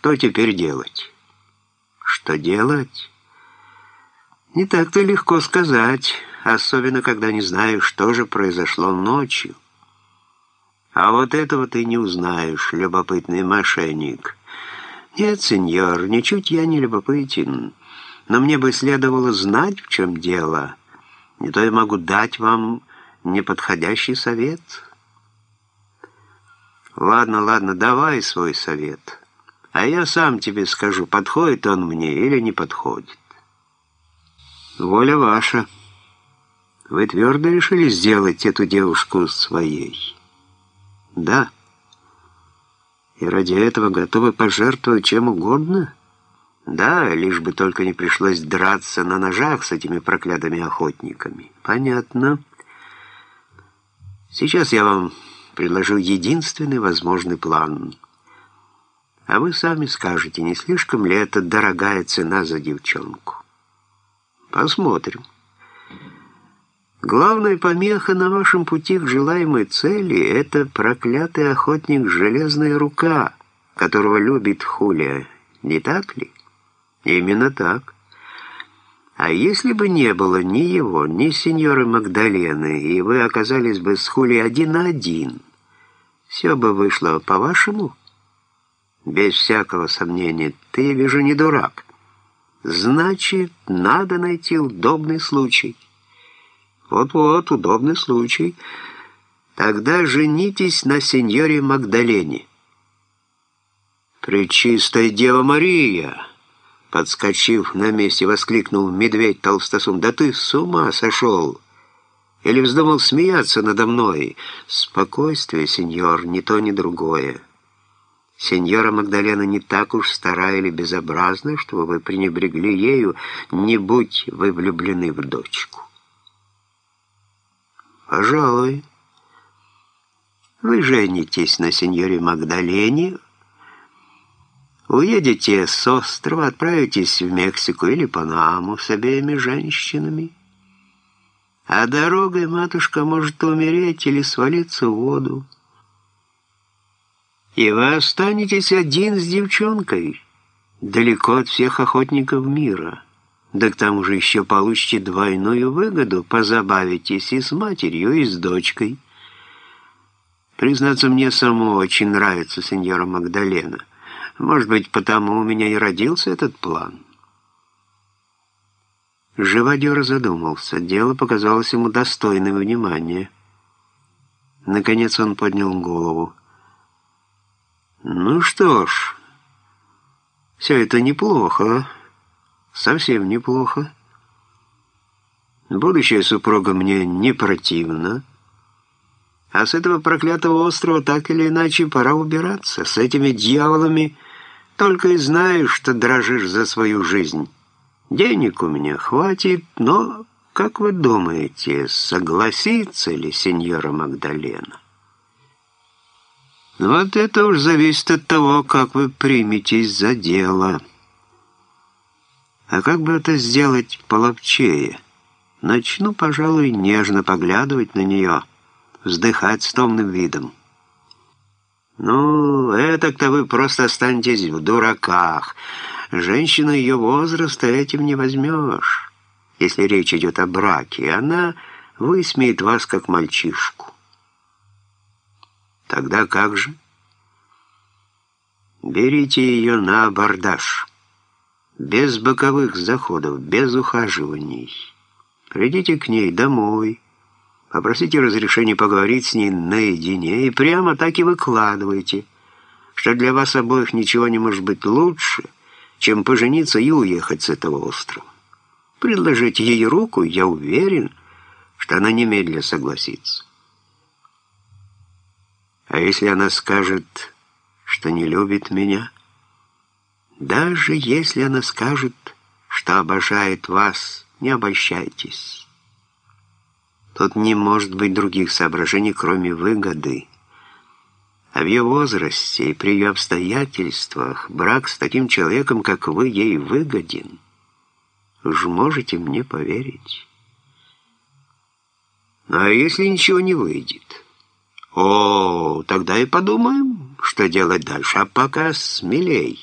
Что теперь делать? Что делать? Не так-то легко сказать, особенно когда не знаешь, что же произошло ночью. А вот этого ты не узнаешь, любопытный мошенник. Нет, сеньор, ничуть я не любопытен, но мне бы следовало знать, в чем дело. Не то я могу дать вам неподходящий совет. Ладно, ладно, давай свой совет, а я сам тебе скажу, подходит он мне или не подходит. Воля ваша. Вы твердо решили сделать эту девушку своей? Да. И ради этого готовы пожертвовать чем угодно? Да, лишь бы только не пришлось драться на ножах с этими проклятыми охотниками. Понятно. Сейчас я вам предложу единственный возможный план. А вы сами скажете, не слишком ли это дорогая цена за девчонку? Посмотрим. Главная помеха на вашем пути к желаемой цели — это проклятый охотник «Железная рука», которого любит Хулия, не так ли? Именно так. А если бы не было ни его, ни сеньоры Магдалены, и вы оказались бы с Хулией один на один, все бы вышло по-вашему? Без всякого сомнения, ты, вижу, не дурак. Значит, надо найти удобный случай. Вот-вот, удобный случай. Тогда женитесь на сеньоре Магдалене. «Пречистая Дева Мария!» Подскочив на месте, воскликнул медведь Толстосум. «Да ты с ума сошел! Или вздумал смеяться надо мной? Спокойствие, сеньор, ни то, ни другое. Сеньора Магдалена не так уж стара или безобразна, чтобы вы пренебрегли ею, не будь вы влюблены в дочку». «Пожалуй. Вы женитесь на сеньоре Магдалене, уедете с острова, отправитесь в Мексику или Панаму с обеими женщинами, а дорогой матушка может умереть или свалиться в воду. И вы останетесь один с девчонкой, далеко от всех охотников мира». Да к тому же еще получите двойную выгоду, позабавитесь и с матерью, и с дочкой. Признаться, мне самому очень нравится сеньора Магдалена. Может быть, потому у меня и родился этот план. Живодер задумался. Дело показалось ему достойным внимания. Наконец он поднял голову. «Ну что ж, все это неплохо». Совсем неплохо. Будущая супруга мне не противна. А с этого проклятого острова так или иначе пора убираться. С этими дьяволами только и знаешь, что дрожишь за свою жизнь. Денег у меня хватит, но, как вы думаете, согласится ли сеньора Магдалена? Вот это уж зависит от того, как вы приметесь за дело». А как бы это сделать половчее? Начну, пожалуй, нежно поглядывать на нее, вздыхать с томным видом. Ну, это-то вы просто останетесь в дураках. Женщину ее возраста этим не возьмешь, если речь идет о браке. Она высмеет вас, как мальчишку. Тогда как же? Берите ее на абордаж без боковых заходов, без ухаживаний. Придите к ней домой, попросите разрешения поговорить с ней наедине и прямо так и выкладывайте, что для вас обоих ничего не может быть лучше, чем пожениться и уехать с этого острова. Предложите ей руку, я уверен, что она немедля согласится. А если она скажет, что не любит меня – даже если она скажет, что обожает вас, не обольщайтесь. Тут не может быть других соображений, кроме выгоды. А в ее возрасте и при ее обстоятельствах брак с таким человеком, как вы, ей выгоден. Уж можете мне поверить. А если ничего не выйдет? О, тогда и подумаем, что делать дальше. А пока смелей.